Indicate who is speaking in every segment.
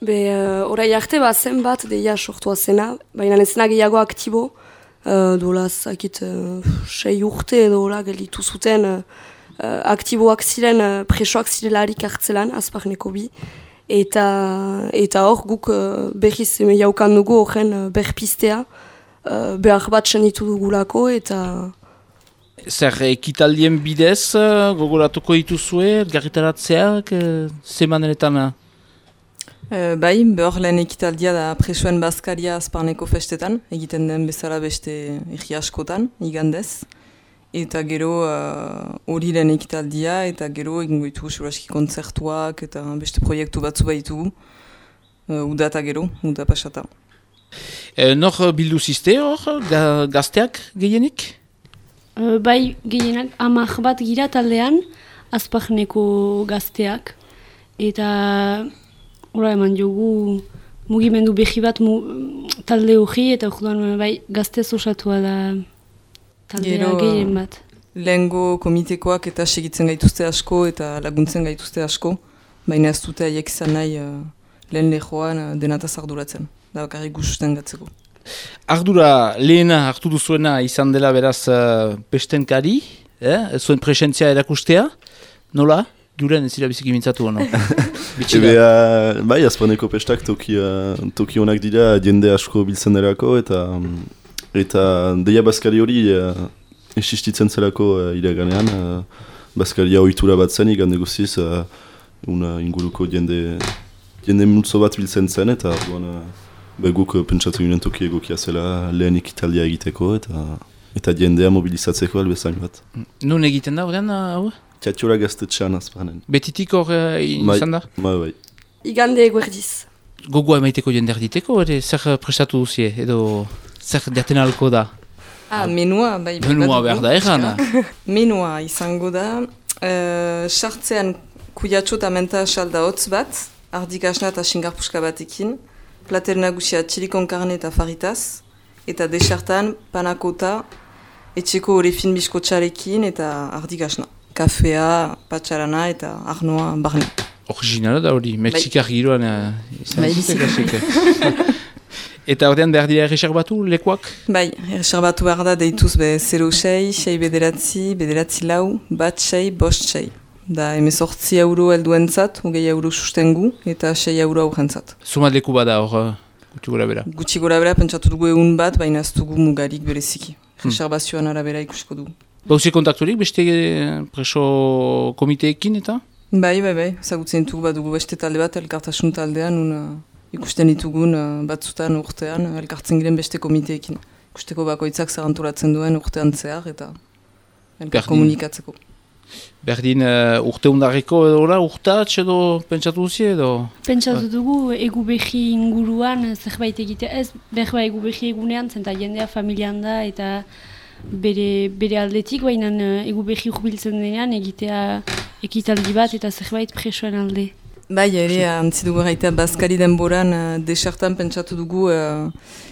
Speaker 1: Be, uh, orai arte bat zenbat deia sortua zena, baina ez zena gehiago aktibo, uh, dola zakit uh, sei urte edo hola gelditu zuten uh, aktiboak ziren uh, presoak zirelarik hartzelan, azparneko bi. Eta, eta hor guk uh, berriz jaukan dugu horren uh, berpistea, uh, behar bat senitu dugulako eta...
Speaker 2: Zer, ekitaldien bidez, gogoratuko dituzue, garritaratzeak, ze maneretan
Speaker 3: Uh, bai, behar lehen ekitaldia da presoen bazkaria azparneko festetan, egiten den bezala beste egi askotan, igandez. Eta gero uh, hori uh, lehen ekitaldia, eta gero egingo ditu suraski kontzertuak eta beste proiektu batzu baitu. Uh, uda eta gero, uda pasata.
Speaker 2: E, nor bildu ziste hor, gazteak gehienik?
Speaker 4: Uh, bai, gehienak amak bat gira taldean, azparneko gazteak. Eta Hora eman jogu mugimendu behi bat mu, talde hori eta orduan bai gaztez osatua da taldea gehien bat.
Speaker 3: Lehengo komitekoak eta segitzen gaituzte asko eta laguntzen gaituzte asko, baina ez dute haiek izan nahi uh, lehen lehoan uh, denataz arduratzen, da bakarrik gustusten gatzeko.
Speaker 2: Ardura lehena hartu duzuena izan dela beraz uh, pestenkari, eh? zuen presentzia erakustea, nola? Juren ez zira biziki mintzatu hono.
Speaker 5: Ebe, bai, azpaneko pestak toki, uh, toki honak dira jende asko biltzen derako eta eta deia bazkari hori uh, esistitzen zelako uh, iraganean. Uh, bazkaria ohitura bat zen igan negoziz uh, una inguruko jende, jende multzo bat biltzen zen eta uh, beguk uh, pentsatu ginen toki egokia zela lehenik italia egiteko eta eta jendea mobilizatzeko albezain bat.
Speaker 2: Nun egiten da, horrean, hau?
Speaker 5: Txatxura gaztetxean azpanen.
Speaker 2: Betitik hor uh, izan da?
Speaker 5: Bai, bai.
Speaker 1: Igande eguerdiz.
Speaker 2: Gogoa emaiteko jender diteko, ere zer prestatu duzie, edo zer jaten alko da?
Speaker 3: Ah, menua, bai.
Speaker 2: Menua behar da egan.
Speaker 3: menua izango da, uh, sartzean kuiatxo eta menta salda hotz bat, ardik asna eta xingarpuska batekin, plater nagusia txilikon karne eta faritaz, eta desartan panakota, etxeko hori fin biskotxarekin eta ardik asna kafea, patxarana eta arnoa barne.
Speaker 2: Originala da hori, Mexikar bai. giroan izan Eta ordean behar dira erreserbatu lekuak?
Speaker 3: Bai, erreserbatu behar da deituz be 0 sei, sei bederatzi, bederatzi lau, bat sei, bost sei. Da emezortzi euro helduentzat, hogei euro sustengu, eta sei euro aurrentzat.
Speaker 2: Zumat leku bada hor, uh, gutxi gora bera?
Speaker 3: Gutxi gora bera, pentsatu dugu egun bat, baina ez dugu mugarik bereziki. Hmm. Reserbazioan arabera ikusiko dugu.
Speaker 2: Bauzi kontakturik beste eh, preso komiteekin eta?
Speaker 3: Bai, bai, bai. Zagutzen ditugu bat dugu beste talde bat, elkartasun taldean, una, ikusten ditugun uh, batzutan urtean, elkartzen giren beste komiteekin. Ikusteko bakoitzak zer antolatzen duen urtean zehar eta elkar komunikatzeko.
Speaker 2: Berdin uh, urte undarriko edo ora, urtatx edo pentsatu duzi edo?
Speaker 4: Pentsatu dugu egu behi inguruan zerbait egite ez, behar egu behi egunean, zenta jendea familian da eta bere, bere aldetik, baina uh, egu behi jubiltzen denean egitea ekitaldi bat eta zerbait presoen alde.
Speaker 3: Bai, ere, antzi dugu gaita Baskari denboran uh, desartan pentsatu dugu uh,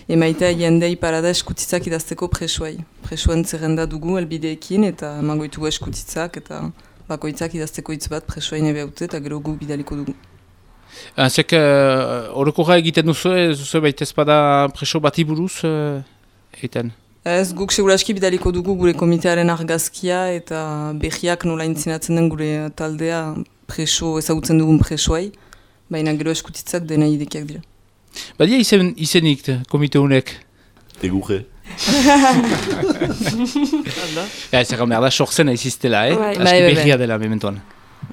Speaker 3: emaita jendei parada eskutitzak idazteko presoai. Presoen zerrenda dugu elbideekin eta mangoitugu eskutitzak eta bakoitzak idazteko hitz bat presoain ebe haute eta gero gu bidaliko dugu.
Speaker 2: Zek, horoko uh, egiten duzu, duzu baita ezpada preso bati buruz uh, egiten?
Speaker 3: Ez, guk seguraski bidaliko dugu gure komitearen argazkia eta behiak nola intzinatzen den gure taldea preso, ezagutzen dugun presoai, baina gero eskutitzak dena idekiak dira.
Speaker 2: Badia izen, izenik komite honek?
Speaker 5: Egurre.
Speaker 2: ja, ez egan behar da, sortzen aiziztela, eh? Bai. Bai, bai, behia dela, mementoan.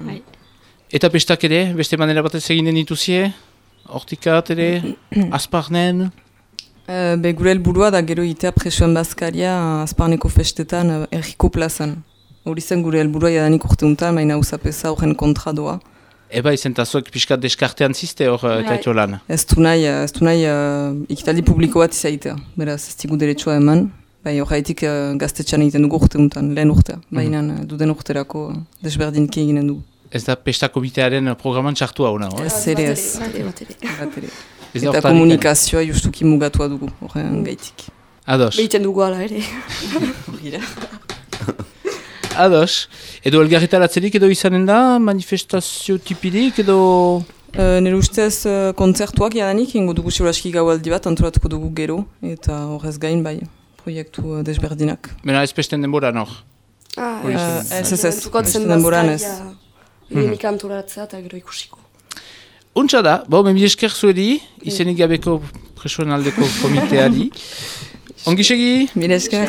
Speaker 2: Bai. Eta pestak ere, beste manera bat ez eginen dituzie? Hortikat ere, azparnen?
Speaker 3: Uh, be gure helburua da gero itea presoen bazkaria azparneko festetan uh, erriko plazan. Hori zen gure helburua jadanik urte untan, maina usapesa horren kontra doa.
Speaker 2: Eba izen tazuek pixkat deskartean ziste hor uh, kaito lan?
Speaker 3: Ez du nahi, ez du nahi uh, ikitaldi publiko bat izaitea. Beraz, ez digu deretsua eman. Bai, hor haitik uh, gaztetxan egiten dugu urte untan, lehen urtea. Mm Baina uh, duden urterako uh, desberdinki eginen dugu.
Speaker 2: Ez da pesta komitearen programan txartua hona, hori?
Speaker 3: Ez, ere ez. Eta komunikazioa justuki mugatua dugu, horrean gaitik.
Speaker 2: Ados.
Speaker 1: Behiten dugu ala ere.
Speaker 2: Ados. Edo elgarretaratzerik edo izanen da, manifestazio tipirik edo
Speaker 3: Uh, nire ustez uh, kontzertuak jadanik, ingo dugu seguraski gaualdi bat, antolatuko dugu gero, eta horrez gain bai, proiektu uh, desberdinak.
Speaker 2: Mena ez pesten denbora nor?
Speaker 3: Ah, ez ez ez, pesten denbora ez.
Speaker 1: Lehenik antolatzea eta gero ikusiko.
Speaker 2: Untsa da, bo, memi esker zuedi, izenik gabeko presoen aldeko komiteari. Ongi segi?
Speaker 3: Mire esker.